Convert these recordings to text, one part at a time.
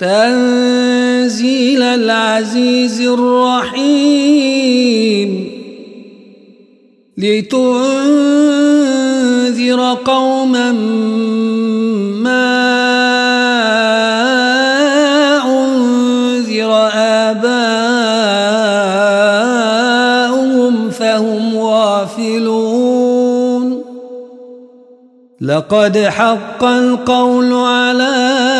تنزيل العزيز الرحيم. لتنذر قوما ما أنذر آباؤهم فهم غافلون. لقد حق القول على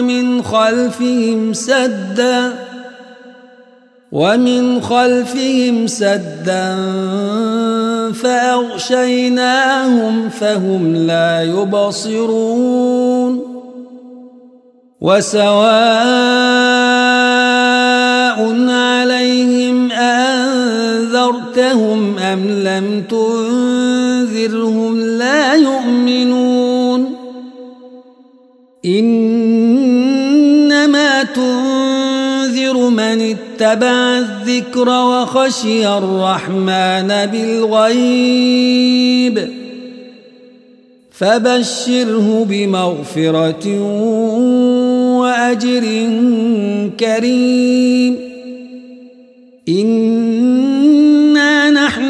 ومن خلفهم سدا ومن خلفهم سدا فأغشيناهم فهم لا يبصرون وسواء عليهم أنذرتهم أم لم تنذرهم لا يؤمنون إنما من اتبع الذكر وخشي الرحمن بالغيب فبشره بمغفرة وأجر كريم. إنا نحن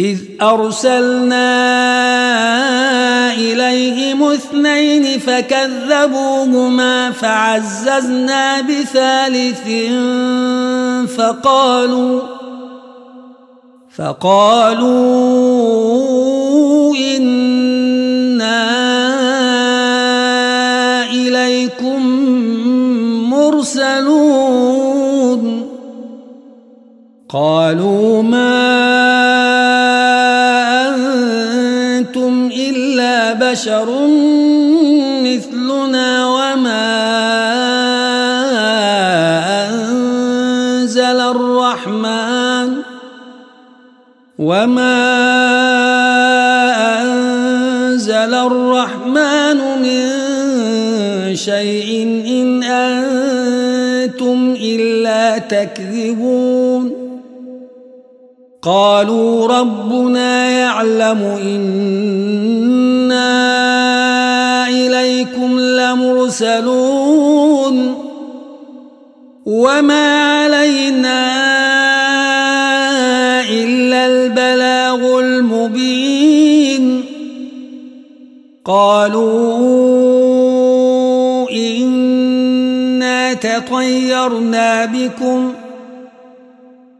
إذ أرسلنا إليهم اثنين فكذبوهما فعززنا بثالث فقالوا فقالوا بشر مثلنا وما أنزل الرحمن وما أنزل الرحمن من شيء إن أنتم إلا تكذبون قالوا ربنا يعلم إنا إليكم لمرسلون وما علينا إلا البلاغ المبين. قالوا إنا تطيرنا بكم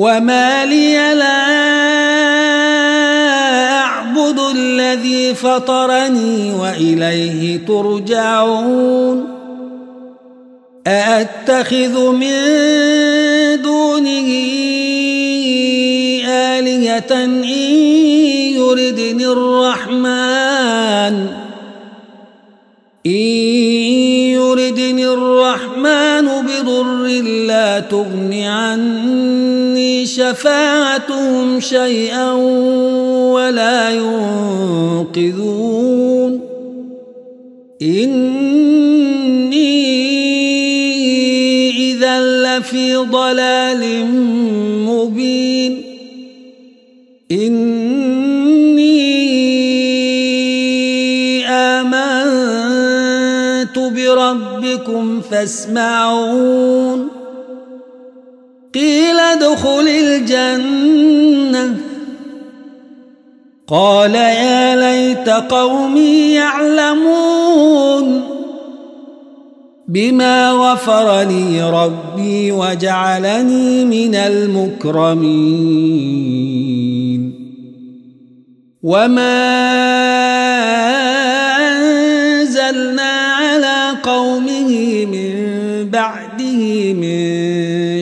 وما لي لا الذي فطرني وإليه ترجعون أأتخذ من دونه آلية شيئا ولا ينقذون. إني إذا لفي ضلال مبين. إني آمنت بربكم فاسمعون. قيل ادخل الجنة. قال يا ليت قومي يعلمون. بما غفر لي ربي وجعلني من المكرمين. وما أنزلنا على قومه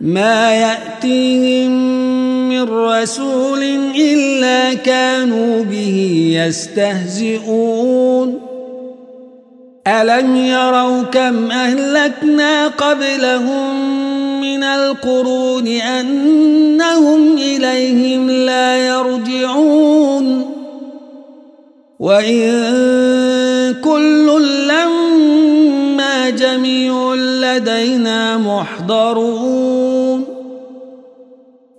ما يأتيهم من رسول إلا كانوا به يستهزئون. ألم يروا كم أهلكنا قبلهم من القرون أنهم إليهم لا يرجعون. وإن كل لما جميع لدينا محضرون.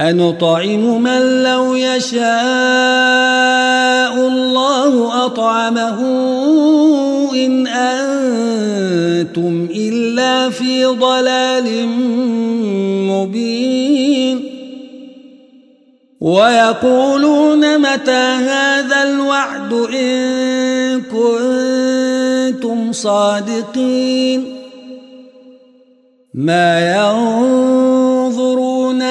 أنطعم من لو يشاء الله أطعمه إن أنتم إلا في ضلال مبين. ويقولون متى هذا الوعد إن كنتم صادقين. ما ينظرون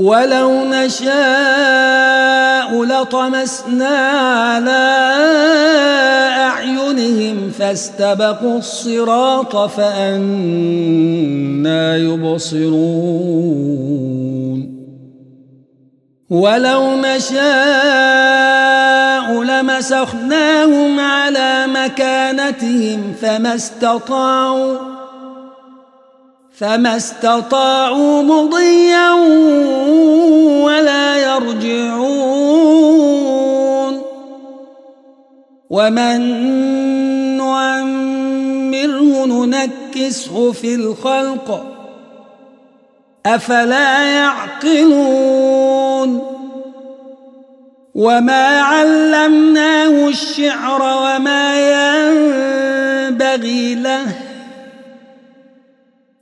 ولو نشاء لطمسنا على أعينهم فاستبقوا الصراط فأنا يبصرون ولو نشاء لمسخناهم على مكانتهم فما استطاعوا فما استطاعوا مضيا ولا يرجعون. ومن نعمره ننكسه في الخلق أفلا يعقلون. وما علمناه الشعر وما ينبغي له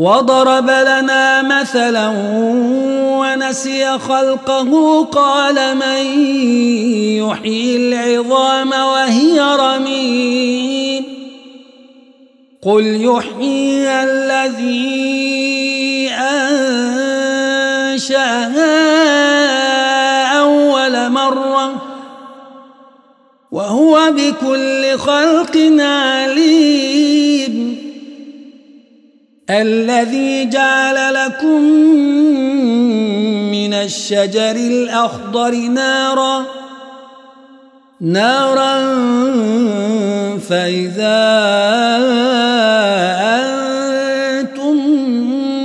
وضرب لنا مثلا ونسي خلقه قال من يحيي العظام وهي رميم قل يحيي الذي أنشأها أول مرة وهو بكل خلق عليم الذي جعل لكم من الشجر الأخضر نارا نارا فإذا أنتم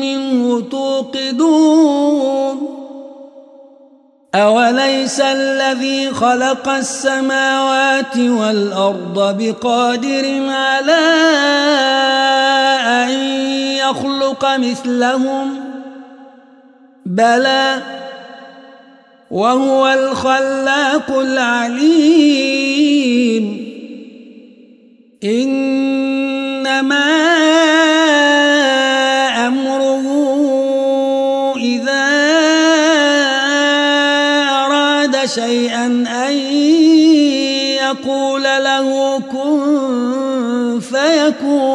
منه توقدون. أوليس الذي خلق السماوات والأرض بقادر على أن يخلق مثلهم بلى وهو الخلاق العليم إنما أمره إذا أراد شيئا أن يقول له كن فيكون